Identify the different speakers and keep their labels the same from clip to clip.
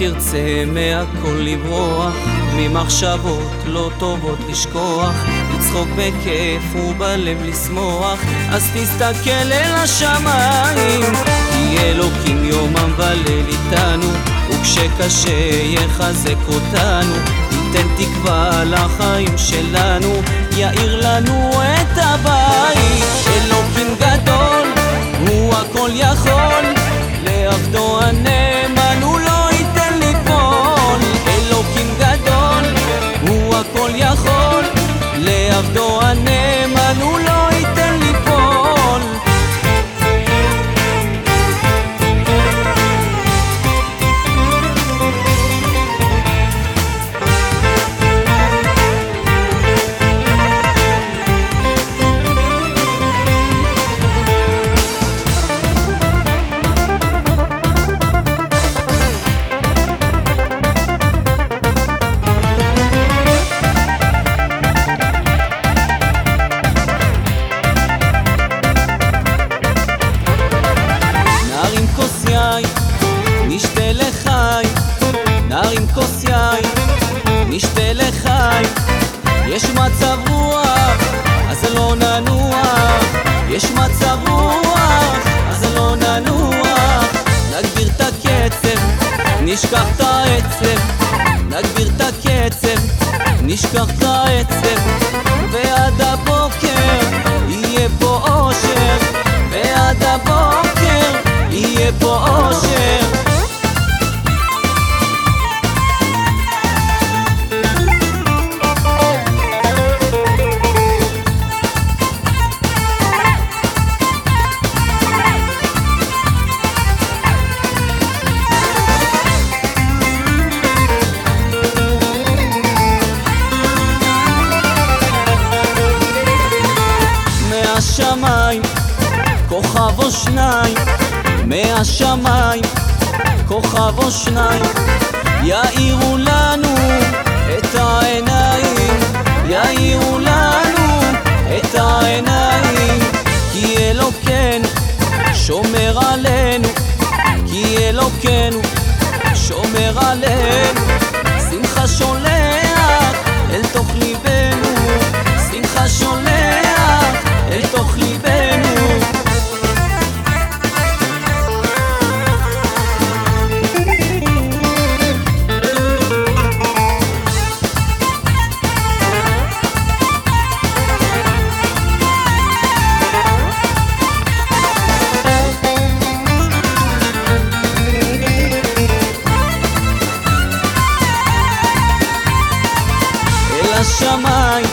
Speaker 1: תרצה מהכל לברוח, ממחשבות לא טובות לשכוח, לצחוק בכיף ובלב לשמוח, אז תסתכל אל השמיים, כי אלוקים יומם וליל איתנו, וכשקשה יחזק אותנו, ייתן תקווה לחיים שלנו, יאיר לנו את הבית. יכול, לעבדו הנאמן הוא יש מצב רוח, אז לא ננוח, יש מצב רוח, אז לא ננוח. נגביר את הקצב, נשכח את העצב, נגביר את הקצב, נשכח את העצב, מהשמיים, כוכב או שניים, מהשמיים, כוכב או שניים, יאירו לנו את העיניים, יאירו לנו את העיניים, כי אלוקינו שומר עלינו, כי אלוקינו שומר עלינו, שמחה שולח אל תוך ליבנו, שמחה שולח השמיים,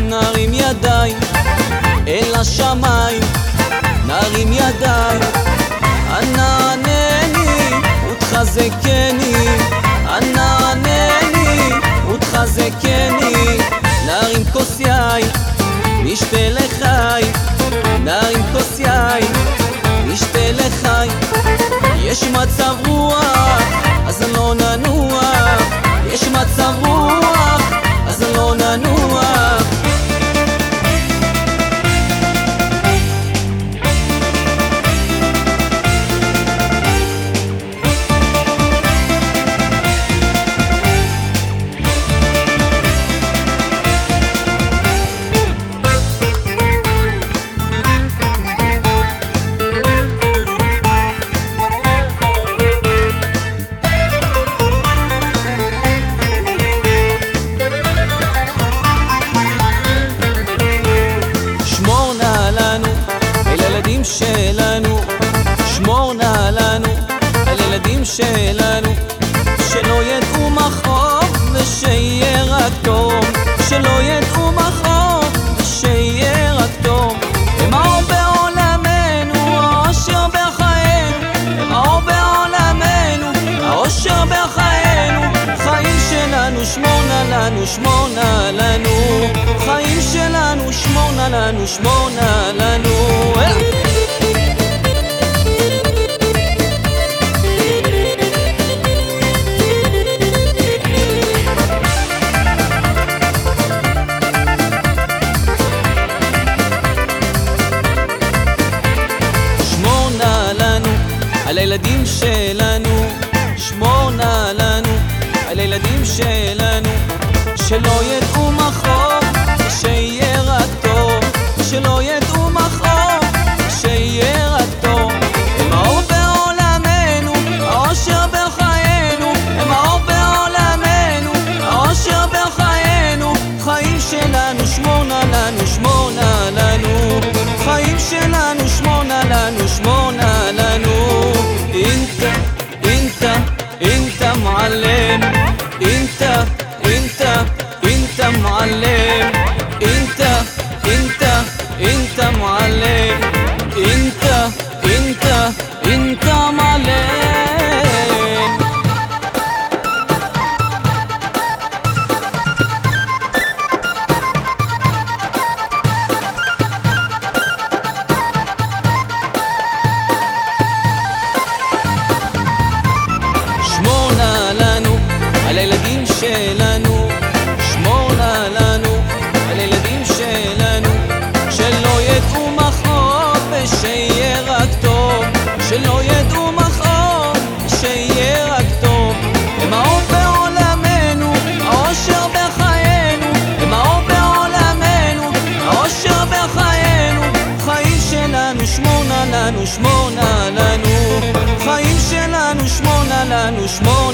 Speaker 1: נרים ידיים, אל השמיים, נרים ידיים. אנא ענני ותחזקני, אנא ענני ותחזקני. נרים כוס יין, נשתה לחיים, נרים כוס יין, נשתה לחיים. יש מצב רוח, אז לא ננוח, יש מצב רוח, הילדים שלנו, שמור נא לנו על ילדים שלנו, שלא ידעו מכאוב ושיהיה רק טוב, שלא ידעו מכאוב ושיהיה רק טוב. הם האור בעולמנו, האושר בחיינו, הם האור בעולמנו, האושר בחיינו, חיים שלנו, שמור נא לנו, שמור נא לנו, חיים שלנו, שמור נא לנו, שמור נא לנו. שלא ידעו מחור, שיהיה רק טוב, שלא ידעו מחור, שיהיה רק טוב. הם האור בעולמנו, האושר בחיינו, הם האור בעולמנו, האושר בחיינו, חיים שלנו שמונה לנו, שמונה לנו, חיים שלנו שמונה לנו, שמונה לנו. انت انت انت معلم انت انت מחור ושיהיה רק טוב, שלא ידעו מחור ושיהיה רק טוב. הם האור בעולמנו, האושר בחיינו, הם האור בעולמנו, האושר בחיינו, חיים שלנו שמונה לנו, שמונה לנו, חיים שלנו שמונה לנו, שמונה